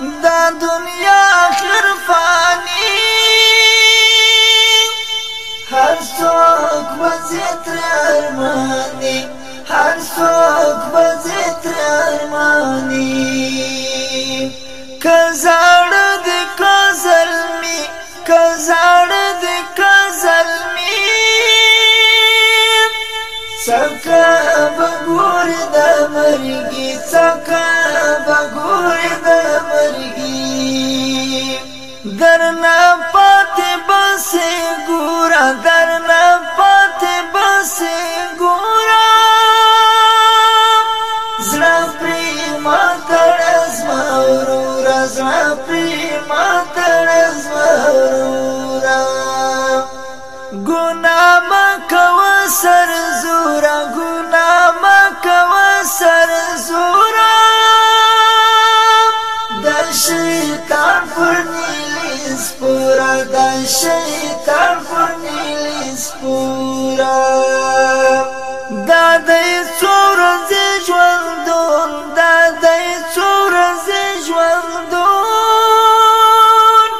دا دنیا اخر فانی هر څوک وزیت ارمانی هر څوک وزیت ارمانی کزړ د کزل می کزړ د کزل می څنګه بغور د مرګي څخه بګوي د مرګي درنا پاتې بسې ګورا درنا پاتې بسې ګورا زړه پرې ما کړز ما ورور زړه پرې ما کړز ما ورور ګنا ما کوسه Carpunilis pura Danshai Carpunilis pura دا دای څور زې ژوندون دا دای څور زې ژوندون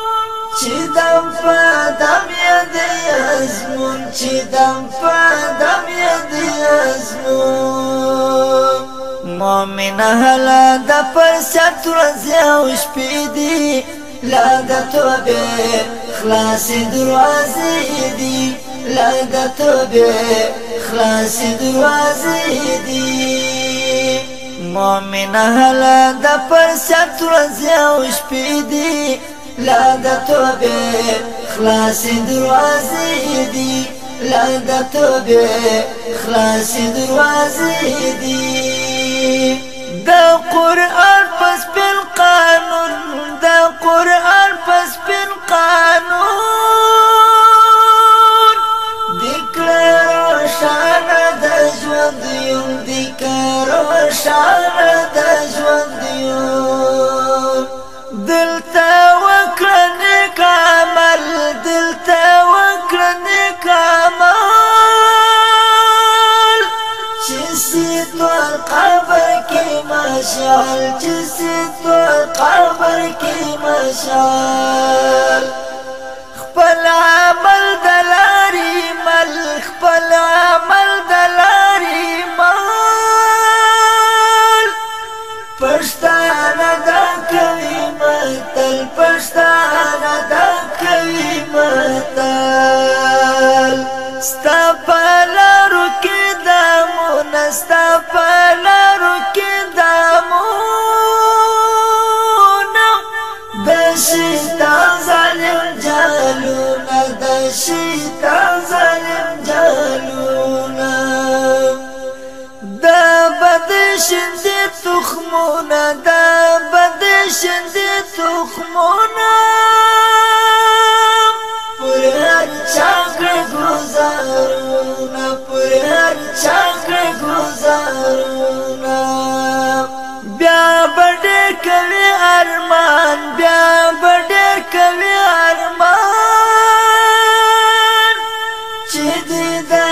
چې دم په دم یې دې ازمون چې دم په دم یې دې ازمون مینه هلا د پر سات ورځې او شپې دي لا د توبه خلاص دروازې دي لا د توبه خلاص دروازې دي مؤمن هلا د پر سات ورځې او شپې دي لا د توبه خلاص دروازې دي لا د توبه خلاص دروازې دي د قران پس په قانون د قران پس په قانون 下。شندې تخمونه دا بد شندې تخمونه پر چاکر گزارونه پر چاکر گزارونه بیا بډ کوي ارمان بیا بډ کوي ارمان چې دې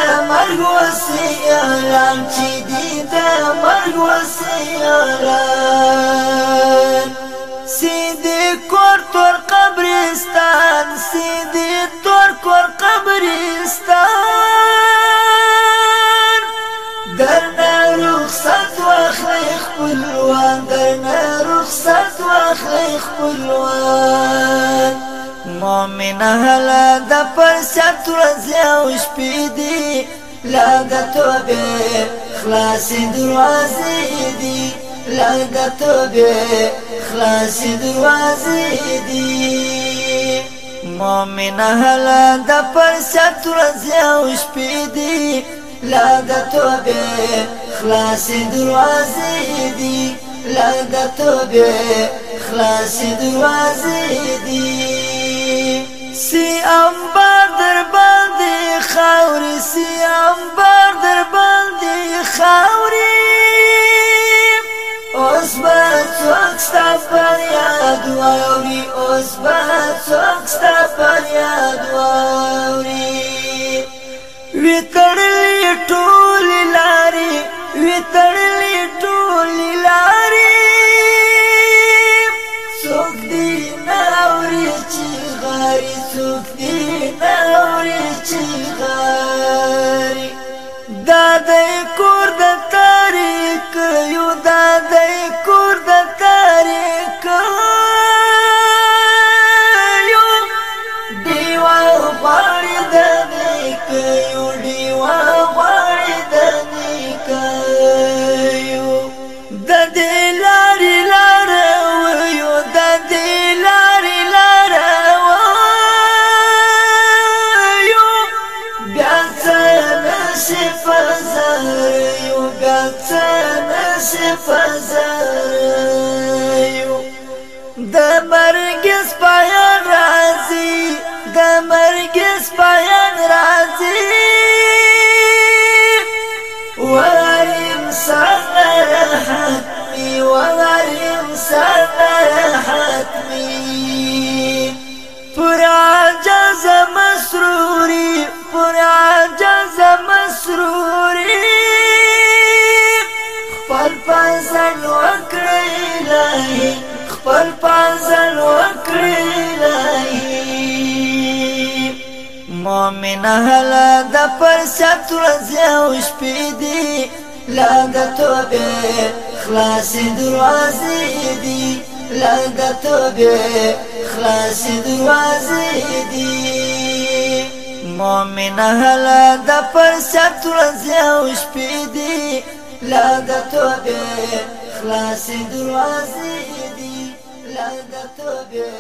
مرګ وسیالان چې دې د مرګ وسیالان سیدی کور تور قبرستان سیدی تور کور قبرستان درنا رخصت واخلی خپلوان درنا رخصت واخلی خپلوان مومن هلا د پر ست ورځ او شپې دی لگا توبه خلاص دروازه دی لگا توبه خلاص دروازه دی مومن هلا د پر ستر زو شپې دی لگا توبه خلاص دروازه دی لگا توبه خلاص دروازه دی سی امبر در باندې خاوري سی امبر در باندې خاوري اوس به څوک ستا پر یاد واوري اوس به څوک ستا پر یاد واوري وکړلې ټول غواړي د نیک سره حتمی پر عجز مسروری پر عجز مسروری خپل پازل وکړی لای خپل پازل وکړی لای مؤمن هلا د پر ستر زیاو شپې دی لا د توبه خلاص دروازې دي لنګ توبه خلاص دروازې دي مؤمن هلا د پر ستر زو شپې دي لنګ توبه خلاص دروازې دي لنګ توبه